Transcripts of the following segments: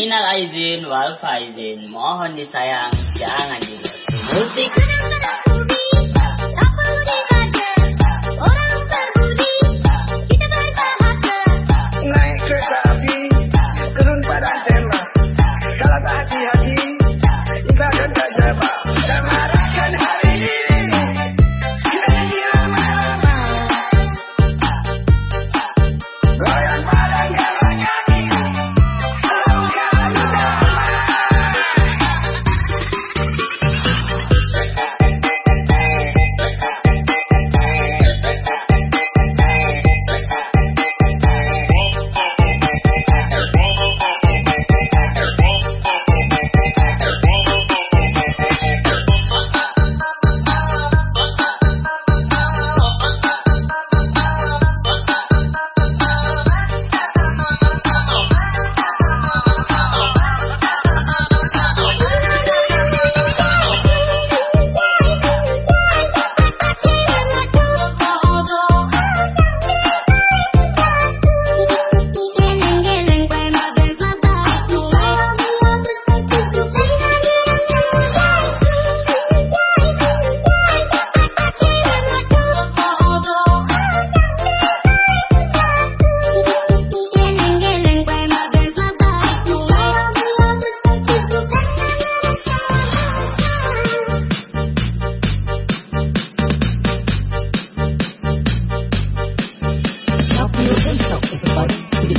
Minal aizin wal faizin, mohon disayang jangan didosa. Musik.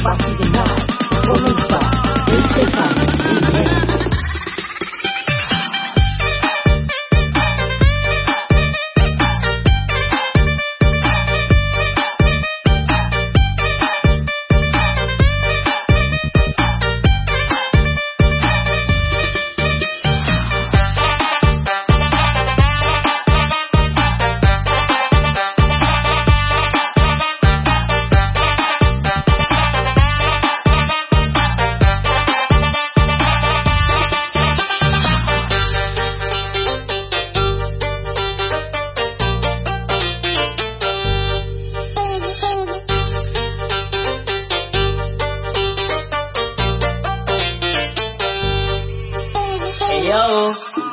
把自己给